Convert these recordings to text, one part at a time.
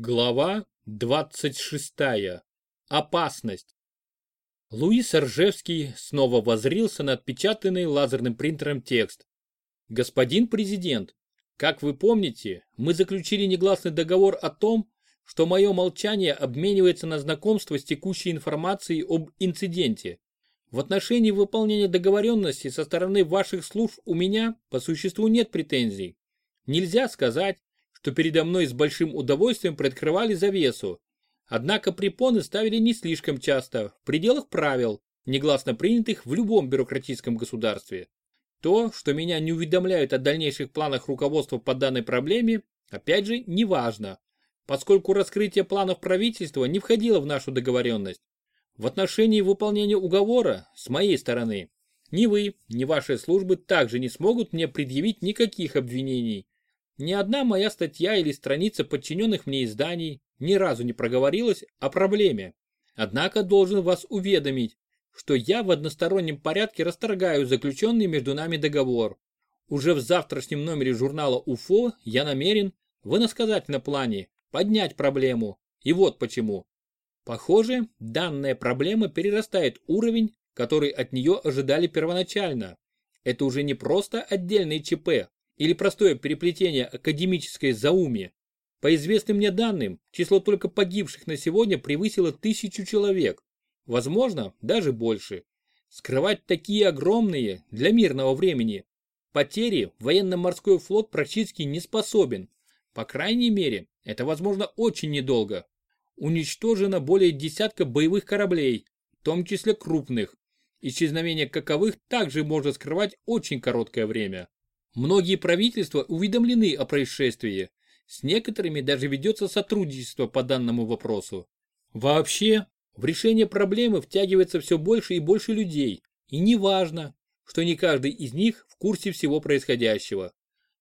Глава 26. Опасность. Луис Ржевский снова возрился на отпечатанный лазерным принтером текст. Господин президент, как вы помните, мы заключили негласный договор о том, что мое молчание обменивается на знакомство с текущей информацией об инциденте. В отношении выполнения договоренности со стороны ваших служб у меня по существу нет претензий. Нельзя сказать, что передо мной с большим удовольствием приоткрывали завесу. Однако препоны ставили не слишком часто, в пределах правил, негласно принятых в любом бюрократическом государстве. То, что меня не уведомляют о дальнейших планах руководства по данной проблеме, опять же, не важно, поскольку раскрытие планов правительства не входило в нашу договоренность. В отношении выполнения уговора, с моей стороны, ни вы, ни ваши службы также не смогут мне предъявить никаких обвинений, ни одна моя статья или страница подчиненных мне изданий ни разу не проговорилась о проблеме. Однако должен вас уведомить, что я в одностороннем порядке расторгаю заключенный между нами договор. Уже в завтрашнем номере журнала УФО я намерен в иносказательном плане поднять проблему. И вот почему. Похоже, данная проблема перерастает уровень, который от нее ожидали первоначально. Это уже не просто отдельный ЧП, или простое переплетение академической зауми. По известным мне данным, число только погибших на сегодня превысило тысячу человек. Возможно, даже больше. Скрывать такие огромные для мирного времени потери военно-морской флот практически не способен. По крайней мере, это возможно очень недолго. Уничтожено более десятка боевых кораблей, в том числе крупных. Исчезновение каковых также можно скрывать очень короткое время. Многие правительства уведомлены о происшествии. С некоторыми даже ведется сотрудничество по данному вопросу. Вообще, в решение проблемы втягивается все больше и больше людей. И не важно, что не каждый из них в курсе всего происходящего.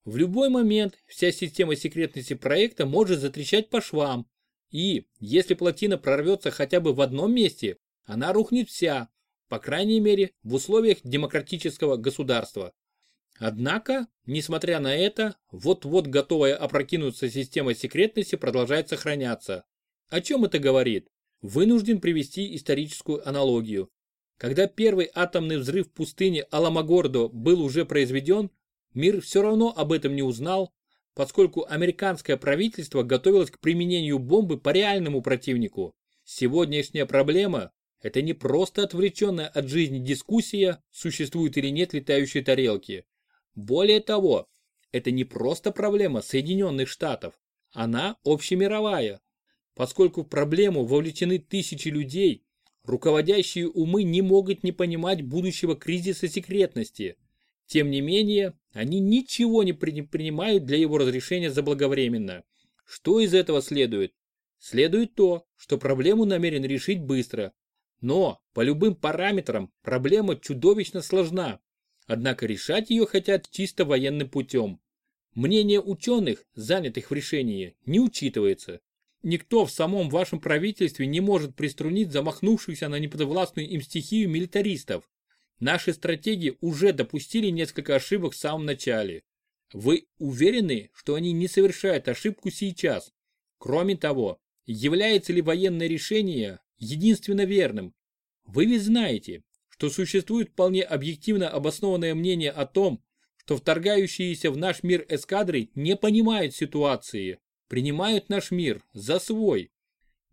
В любой момент вся система секретности проекта может затрещать по швам. И, если плотина прорвется хотя бы в одном месте, она рухнет вся, по крайней мере, в условиях демократического государства. Однако, несмотря на это, вот-вот готовая опрокинуться система секретности продолжает сохраняться. О чем это говорит? Вынужден привести историческую аналогию. Когда первый атомный взрыв в пустыне Аламагордо был уже произведен, мир все равно об этом не узнал, поскольку американское правительство готовилось к применению бомбы по реальному противнику. Сегодняшняя проблема – это не просто отвлеченная от жизни дискуссия, существуют или нет летающие тарелки. Более того, это не просто проблема Соединенных Штатов, она общемировая. Поскольку в проблему вовлечены тысячи людей, руководящие умы не могут не понимать будущего кризиса секретности. Тем не менее, они ничего не принимают для его разрешения заблаговременно. Что из этого следует? Следует то, что проблему намерен решить быстро. Но, по любым параметрам, проблема чудовищно сложна. Однако решать ее хотят чисто военным путем. Мнение ученых, занятых в решении, не учитывается. Никто в самом вашем правительстве не может приструнить замахнувшихся на неподвластную им стихию милитаристов. Наши стратеги уже допустили несколько ошибок в самом начале. Вы уверены, что они не совершают ошибку сейчас? Кроме того, является ли военное решение единственно верным? Вы ведь знаете, что существует вполне объективно обоснованное мнение о том, что вторгающиеся в наш мир эскадры не понимают ситуации, принимают наш мир за свой.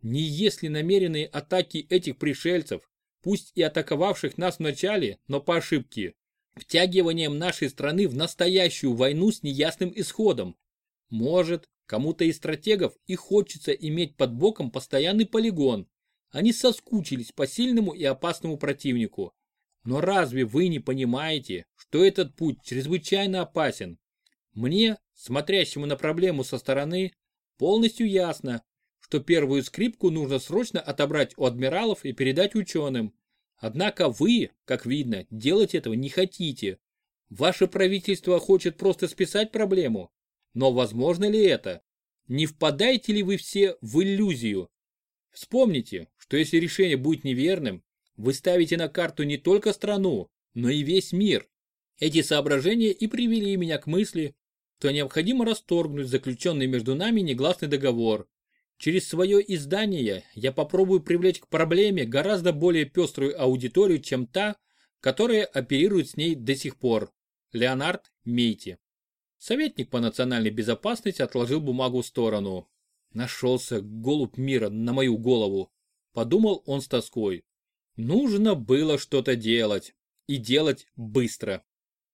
Не если намеренные атаки этих пришельцев, пусть и атаковавших нас вначале, но по ошибке, втягиванием нашей страны в настоящую войну с неясным исходом. Может, кому-то из стратегов и хочется иметь под боком постоянный полигон, они соскучились по сильному и опасному противнику. Но разве вы не понимаете, что этот путь чрезвычайно опасен? Мне, смотрящему на проблему со стороны, полностью ясно, что первую скрипку нужно срочно отобрать у адмиралов и передать ученым. Однако вы, как видно, делать этого не хотите. Ваше правительство хочет просто списать проблему. Но возможно ли это? Не впадаете ли вы все в иллюзию? Вспомните, что если решение будет неверным, вы ставите на карту не только страну, но и весь мир. Эти соображения и привели меня к мысли, что необходимо расторгнуть заключенный между нами негласный договор. Через свое издание я попробую привлечь к проблеме гораздо более пеструю аудиторию, чем та, которая оперирует с ней до сих пор. Леонард Мейти. Советник по национальной безопасности отложил бумагу в сторону. Нашелся голубь мира на мою голову. Подумал он с тоской. Нужно было что-то делать. И делать быстро.